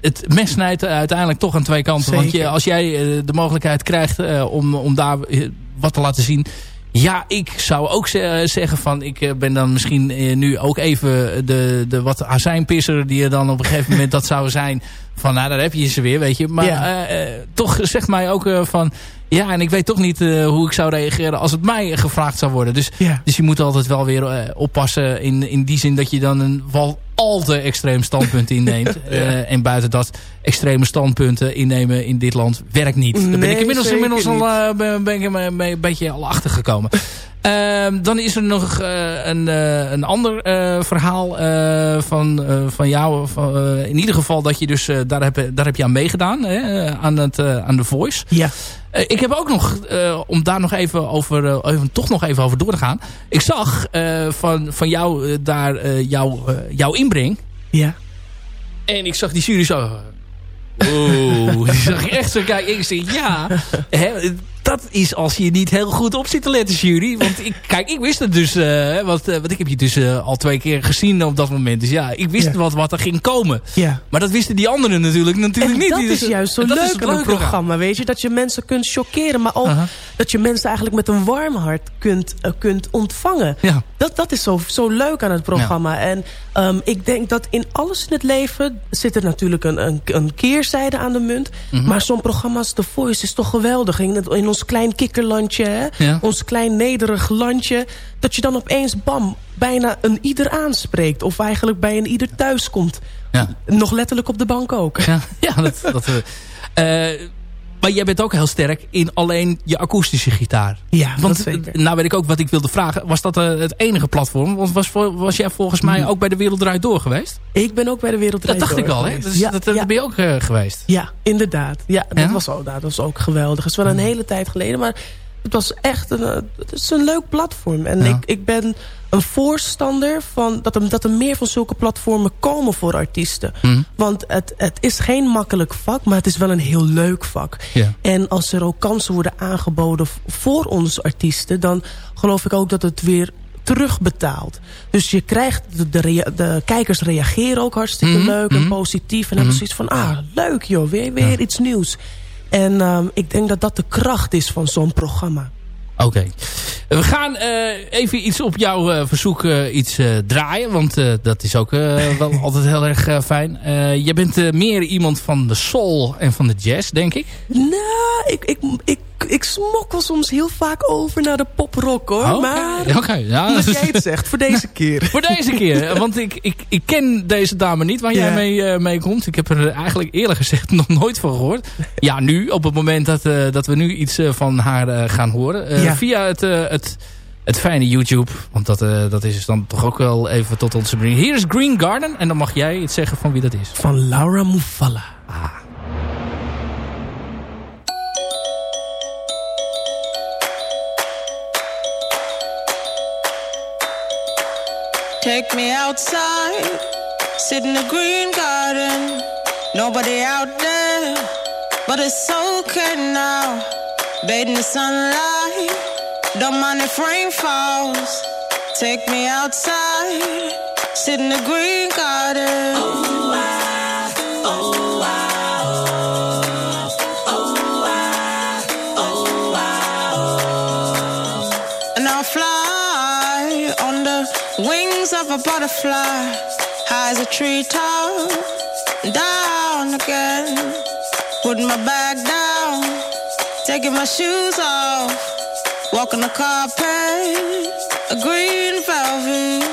Speaker 5: het mes snijdt uiteindelijk toch aan twee kanten. Want je, als jij eh, de mogelijkheid krijgt eh, om, om daar eh, wat te laten zien... Ja, ik zou ook ze- zeggen van... ik eh, ben dan misschien eh, nu ook even de, de wat azijnpisser... die er dan op een gegeven moment dat zou zijn... van nou, daar heb je ze weer, weet je. Maar
Speaker 7: Ja.
Speaker 5: eh, eh, toch zegt mij ook eh, van... ja, en ik weet toch niet eh, hoe ik zou reageren... als het mij gevraagd zou worden. Dus, dus je moet altijd wel weer eh, oppassen... In, in die zin dat je dan een wel al te extreem standpunt inneemt. Eh, en buiten dat extreme standpunten innemen in dit land werkt niet. Daar ben
Speaker 7: Nee,
Speaker 5: ik inmiddels, inmiddels al, ben, ben ik mee- mee een beetje al achtergekomen. Ehm, dan is er nog een, een ander verhaal van, van jou. Van, in ieder geval dat je dus, daar, heb, daar heb je aan meegedaan. Hè, aan, het, aan The Voice.
Speaker 7: Ja.
Speaker 5: Ik heb ook nog, eh, om daar nog even over, eh, even, toch nog even over door te gaan. Ik zag eh, van, van jou eh, daar eh, jouw, eh, inbreng.
Speaker 7: Ja.
Speaker 5: En ik zag die jury zo... Oeh, die zag ik echt zo kijken. Ik zeg, ja, hè, dat is als je niet heel goed op zit te letten, jury. Want ik, kijk, ik wist het dus, eh, want, want ik heb je dus eh, al twee keer gezien op dat moment. Dus ja, ik wist
Speaker 7: Ja.
Speaker 5: wat, wat er ging komen.
Speaker 7: Ja.
Speaker 5: Maar dat wisten die anderen natuurlijk, natuurlijk
Speaker 7: En
Speaker 5: niet.
Speaker 7: dat is
Speaker 5: dus-
Speaker 7: juist zo leuk aan een programma, weet je. Dat je mensen kunt chockeren, maar ook dat je mensen eigenlijk met een warm hart kunt, kunt ontvangen.
Speaker 5: Ja.
Speaker 7: Dat, dat is zo, zo leuk aan het programma. En ehm, ik denk dat in alles in het leven zit er natuurlijk een, een, een keerzijde aan de munt.
Speaker 5: Mhm.
Speaker 7: Maar zo'n programma als The Voice is toch geweldig. In, het- in ons klein kikkerlandje, hè?
Speaker 5: Ja.
Speaker 7: ons klein nederig landje. Dat je dan opeens, bam, bijna een ieder aanspreekt. Of eigenlijk bij een ieder thuis komt.
Speaker 5: Ja.
Speaker 7: Nog letterlijk op de bank ook.
Speaker 5: Ja, ja dat... dat eh, maar jij bent ook heel sterk in alleen je akoestische gitaar.
Speaker 7: Ja,
Speaker 5: Want
Speaker 7: zeker.
Speaker 5: eh, nou weet ik ook wat ik wilde vragen. Was dat eh, het enige platform? Want was, was jij volgens mij ook bij de Wereld Draait Door geweest?
Speaker 7: Ik ben ook bij de Wereld
Speaker 5: Dat dacht ik al, hè? Dus
Speaker 7: ja,
Speaker 5: dat, dat
Speaker 7: ja,
Speaker 5: ben je ook eh, geweest.
Speaker 7: ja, inderdaad. Ja, dat,
Speaker 5: Ja?
Speaker 7: Was, ook, dat was ook geweldig. Het is wel een hele tijd geleden, maar het was echt een, eh, het is een leuk platform. En
Speaker 5: Ja.
Speaker 7: ik, ik ben een voorstander van dat er, dat er meer van zulke platformen komen voor artiesten.
Speaker 5: Mhm.
Speaker 7: Want het, het is geen makkelijk vak, maar het is wel een heel leuk vak. En als er ook kansen worden aangeboden voor onze artiesten... dan geloof ik ook dat het weer terugbetaalt. Dus je krijgt, de, de, kijkers reageren ook hartstikke
Speaker 5: Mhm,
Speaker 7: leuk en
Speaker 5: mhm.
Speaker 7: positief. En hebben zoiets van, ah, leuk joh, weer, weer iets nieuws. En ehm, ik denk dat dat de kracht is van zo'n programma.
Speaker 5: Oké. We gaan eh, even iets op jouw eh, verzoek eh, iets draaien. Want dat is ook wel altijd heel erg fijn. Je bent meer iemand van de soul en van de jazz, denk ik.
Speaker 7: Nou, ik, ik, ik, ik smokkel soms heel vaak over naar de poprock hoor.
Speaker 5: Oké,
Speaker 7: Maar
Speaker 5: oké, ja.
Speaker 7: dat jij het zegt, voor deze keer.
Speaker 5: Voor deze keer. Want ik, ik, ik ken deze dame niet waar jij mee, eh, mee komt. Ik heb er eigenlijk eerlijk gezegd nog nooit van gehoord. Ja, nu. Op het moment dat, eh, dat we nu iets eh, van haar gaan horen.
Speaker 7: Ja.
Speaker 5: Via het, het, het fijne YouTube. Want dat, dat is dan toch ook wel even tot onze brengen. Hier is Green Garden. En dan mag jij iets zeggen van wie dat is.
Speaker 7: Van Laura Mufalla.
Speaker 8: Take me outside, sit in the green garden. Nobody out there, but it's okay now. Bathe in the sunlight, don't mind if rain falls. Take me outside, sit in the green garden. Oh, wings of a butterfly, high as a treetop, down again. Put my bag down, taking my shoes off, walking the carpet, a green velvet.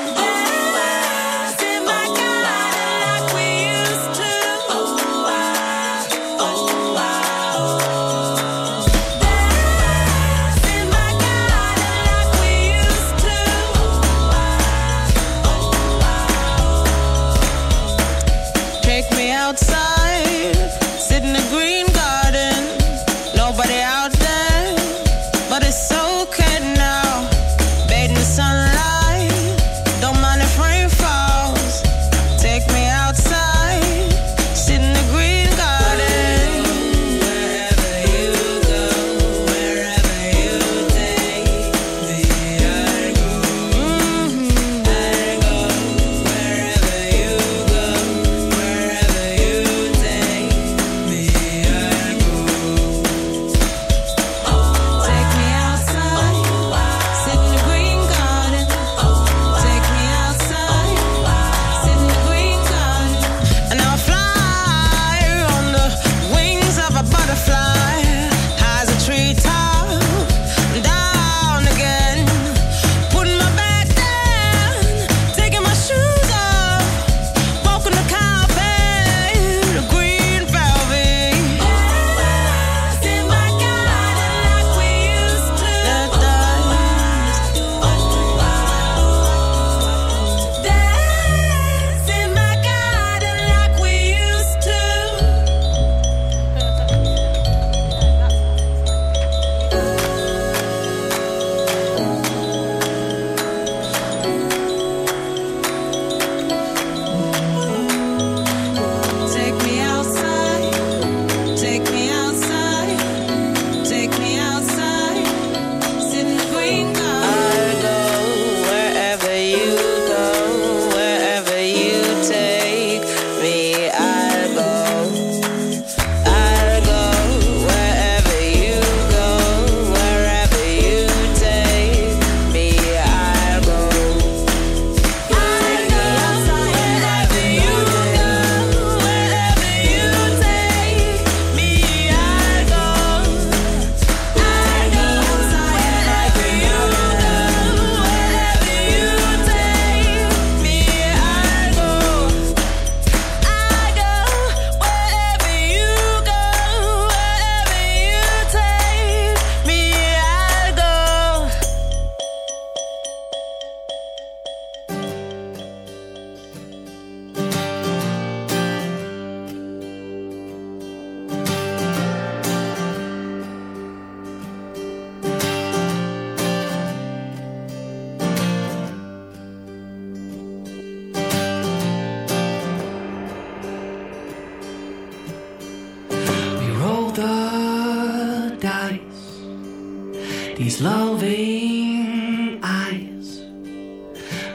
Speaker 6: These loving eyes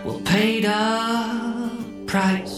Speaker 6: will pay the price,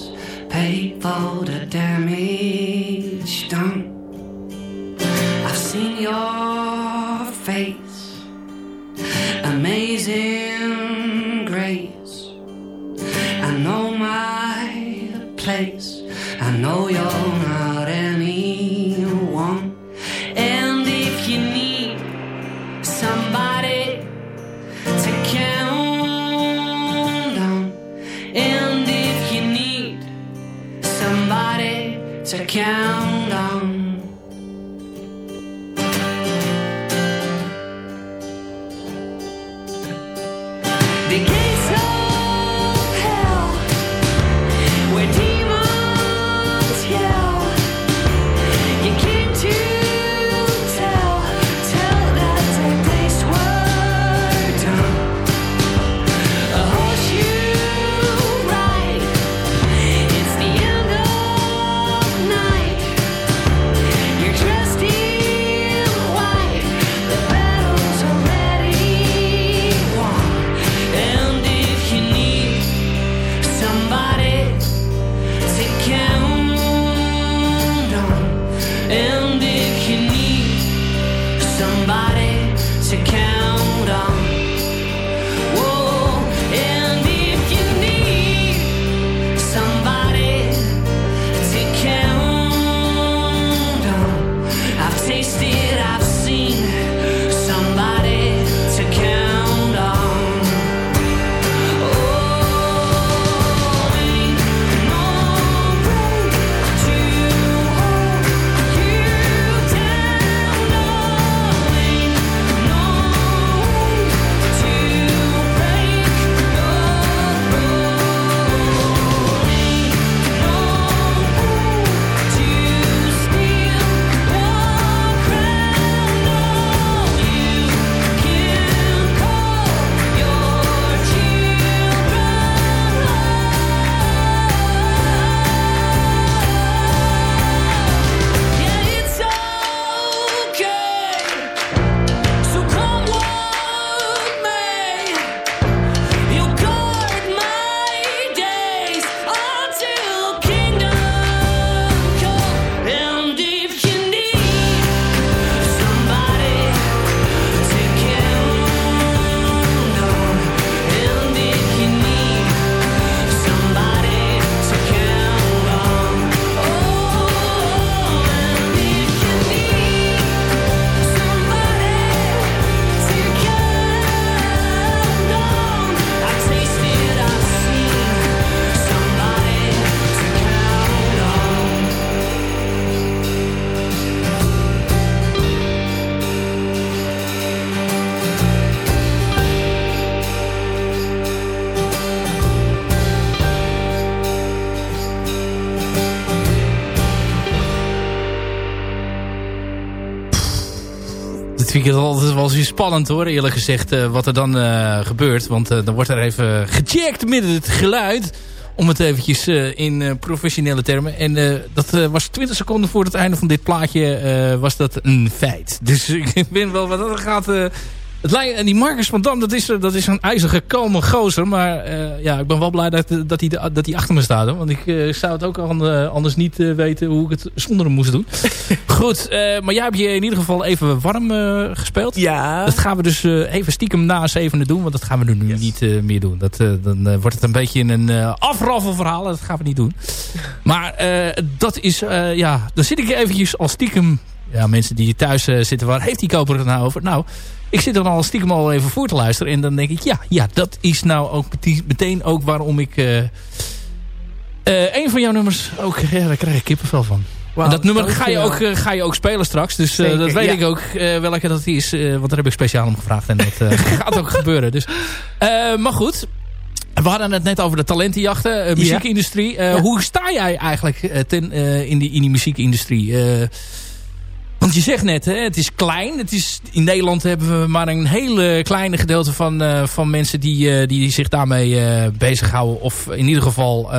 Speaker 5: vind ik altijd wel eens spannend hoor, eerlijk gezegd, eh, wat er dan eh, gebeurt. Want eh, dan wordt er even gecheckt met het geluid. Om het eventjes in professionele termen. En dat was 20 seconden voor het einde van dit plaatje was dat een feit. Dus ik ben wel wat dat gaat... het lijkt, en die Marcus van Dam, dat is, dat is een ijzige, kalme gozer. Maar eh, ja, ik ben wel blij dat, dat, hij, dat hij achter me staat. Hoor. Want ik eh, zou het ook an- anders niet eh, weten hoe ik het zonder hem moest doen. Goed, maar jij hebt je in ieder geval even warm gespeeld.
Speaker 7: Ja.
Speaker 5: Dat gaan we dus even stiekem na zevende doen. Want dat gaan we nu niet meer doen. Dat, dan wordt het een beetje een uh, afraffelverhaal. Dat gaan we niet doen. Maar dat is, ja, dan zit ik eventjes al stiekem... Ja, mensen die thuis zitten, waar heeft die koper het nou over? Nou, ik zit er al stiekem al even voor te luisteren. En dan denk ik, ja, ja dat is nou ook meteen- ook waarom ik... eh eh, een van jouw nummers ook, ja, daar krijg ik kippenvel van.
Speaker 7: Wauw,
Speaker 5: en dat nummer ga je, ook, eh, ga je ook spelen straks. Dus eh,
Speaker 7: Zeker,
Speaker 5: dat weet
Speaker 7: ja.
Speaker 5: ik ook eh, welke dat is. eh, want daar heb ik speciaal om gevraagd. En dat eh, gaat ook gebeuren. Dus, eh, maar goed. We hadden het net over de talentenjachten. eh, muziekindustrie. Eh, Hoe sta jij eigenlijk eh, ten, eh, in, die, in die muziekindustrie? Want je zegt net, hè, het is klein. Het is, in Nederland hebben we maar een hele kleine gedeelte van, eh, van mensen die, eh, die zich daarmee eh, bezighouden. Of in ieder geval,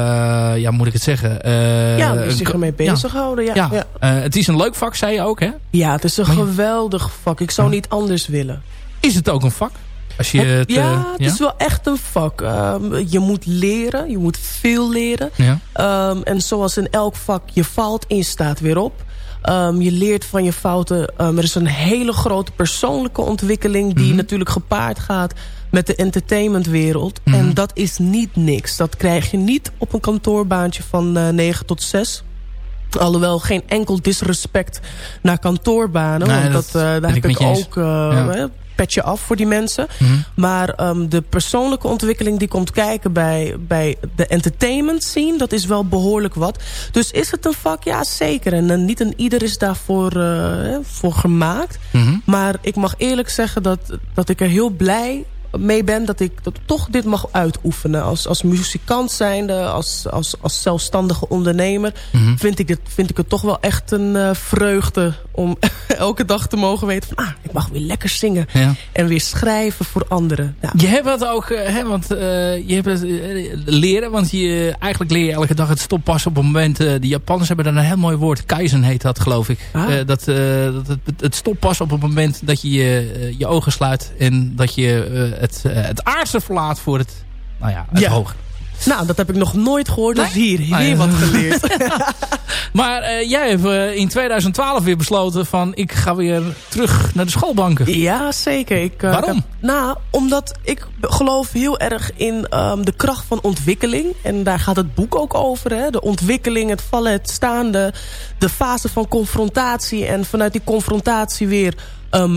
Speaker 5: ja, moet ik het zeggen.
Speaker 7: Ja, die zich ermee bezighouden. Ja,
Speaker 5: Ja,
Speaker 7: ja.
Speaker 5: Het is een leuk vak, zei je ook, hè?
Speaker 7: Ja, het is een geweldig vak. Ik zou niet anders willen.
Speaker 5: Is het ook een vak? Als je het,
Speaker 7: ja, het is wel echt een vak. Ehm, je moet leren, je moet veel leren.
Speaker 5: Ja.
Speaker 7: Ehm, en zoals in elk vak, je valt en je staat weer op. Ehm, je leert van je fouten. Ehm, er is een hele grote persoonlijke ontwikkeling... die
Speaker 5: Mhm.
Speaker 7: natuurlijk gepaard gaat met de entertainmentwereld.
Speaker 5: Mhm.
Speaker 7: En dat is niet niks. Dat krijg je niet op een kantoorbaantje van eh 9 tot 6. Alhoewel geen enkel disrespect naar kantoorbanen.
Speaker 5: Nee,
Speaker 7: want
Speaker 5: dat
Speaker 7: dat, eh, daar
Speaker 5: ik
Speaker 7: heb ik ook... eh,
Speaker 5: Ja.
Speaker 7: Petje af voor die mensen.
Speaker 5: Mhm.
Speaker 7: Maar ehm, de persoonlijke ontwikkeling die komt kijken bij, bij de entertainment scene... dat is wel behoorlijk wat. Dus is het een vak? Ja, zeker. En eh, niet een ieder is daarvoor eh, voor gemaakt.
Speaker 5: Mhm.
Speaker 7: Maar ik mag eerlijk zeggen dat, dat ik er heel blij mee ben... dat ik dat toch dit mag uitoefenen. Als, als muzikant zijnde, als, als, als zelfstandige ondernemer...
Speaker 5: Mhm.
Speaker 7: vind, ik het, vind ik het toch wel echt een eh, vreugde... om elke dag te mogen weten van... ah, ik mag weer lekker zingen.
Speaker 5: Ja.
Speaker 7: En weer schrijven voor anderen. Ja.
Speaker 5: Je hebt het ook, eh, hè, want eh, je hebt het eh, leren, want je, eigenlijk leer je elke dag het stoppassen op het moment. eh, de Japanners hebben daar een heel mooi woord, kaizen heet dat geloof ik.
Speaker 7: Ah.
Speaker 5: Eh, dat, eh, dat het, het stoppassen op het moment dat je je, eh, je ogen sluit en dat je eh, het, eh, het aardse verlaat voor het, nou ja, het
Speaker 7: Ja.
Speaker 5: hoge.
Speaker 7: Nou, dat heb ik nog nooit gehoord. Dus hier,
Speaker 5: Ah,
Speaker 7: weer
Speaker 5: ja.
Speaker 7: wat geleerd.
Speaker 5: Maar eh, jij hebt eh, in 2012 weer besloten van ik ga weer terug naar de schoolbanken.
Speaker 7: Ja, zeker. Ik,
Speaker 5: Waarom?
Speaker 7: heb- nou, omdat ik geloof heel erg in ehm, de kracht van ontwikkeling. En daar gaat het boek ook over. Hè? De ontwikkeling, het vallen, het staande. De fase van confrontatie. En vanuit die confrontatie weer... ehm,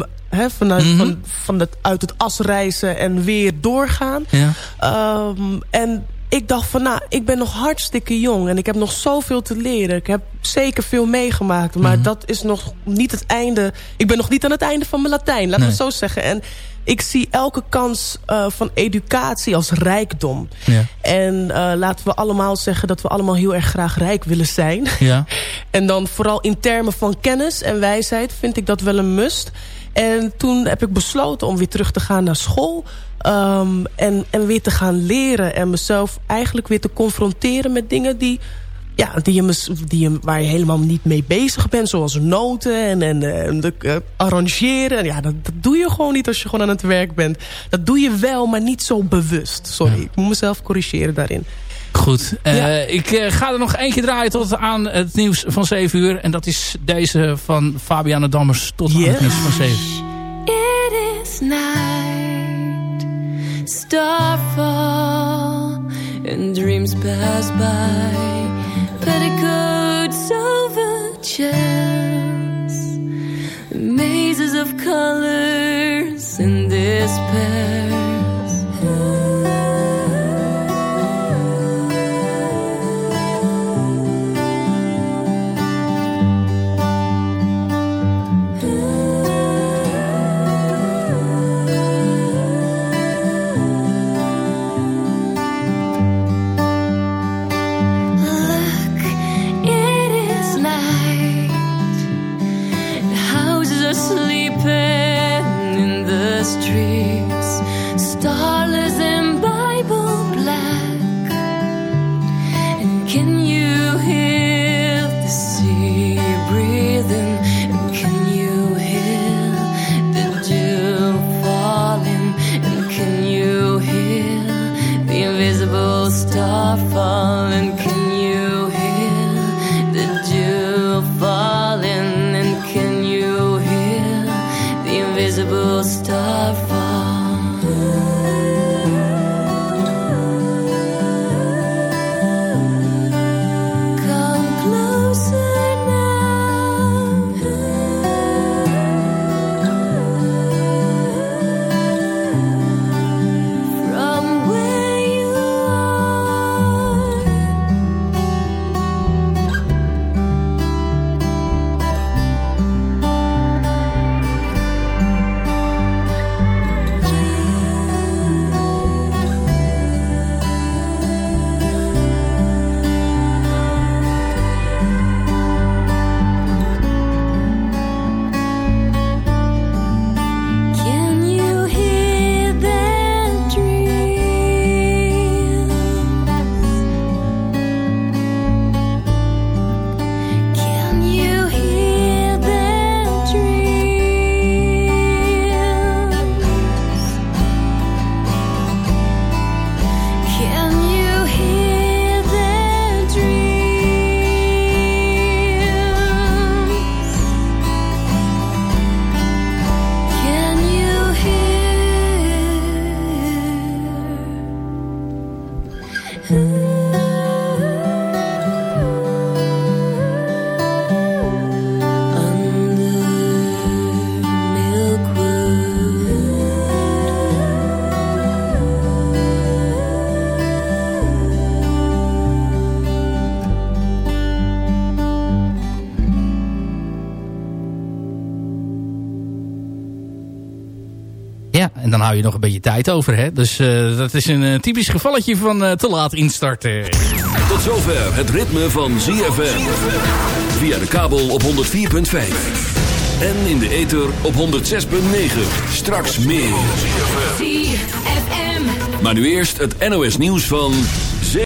Speaker 7: vanuit,
Speaker 5: Mhm.
Speaker 7: van, van het, uit het as reizen en weer doorgaan.
Speaker 5: Ja.
Speaker 7: Ehm, en ik dacht van, nou, ik ben nog hartstikke jong. En ik heb nog zoveel te leren. Ik heb zeker veel meegemaakt. Maar
Speaker 5: Mhm.
Speaker 7: dat is nog niet het einde. Ik ben nog niet aan het einde van mijn Latijn. Laten we
Speaker 5: Nee.
Speaker 7: het zo zeggen. En ik zie elke kans eh, van educatie als rijkdom.
Speaker 5: Ja.
Speaker 7: En eh, laten we allemaal zeggen dat we allemaal heel erg graag rijk willen zijn.
Speaker 5: Ja.
Speaker 7: En dan vooral in termen van kennis en wijsheid vind ik dat wel een must. En toen heb ik besloten om weer terug te gaan naar school. ehm, en, en weer te gaan leren. En mezelf eigenlijk weer te confronteren met dingen die... Ja, die je, die je, waar je helemaal niet mee bezig bent. Zoals noten en, en, eh, en de, eh, arrangeren. Ja, dat, dat doe je gewoon niet als je gewoon aan het werk bent. Dat doe je wel, maar niet zo bewust. Sorry, ik moet mezelf corrigeren daarin.
Speaker 5: Goed, eh,
Speaker 7: Ja.
Speaker 5: ik eh, ga er nog eentje draaien tot aan het nieuws van 7 uur. En dat is deze van Fabiana Dammers tot aan het
Speaker 7: Yes.
Speaker 5: nieuws van 7
Speaker 6: It is night, starfall, and dreams pass by. of colors in
Speaker 5: despair. Hou je nog een beetje tijd over. Hè? Dus eh, dat is een eh, typisch gevalletje van eh, te laat instarten.
Speaker 2: Tot zover het ritme van ZFM. Via de kabel op 104.5. En in de ether op 106.9. Straks meer. Maar nu eerst het NOS nieuws van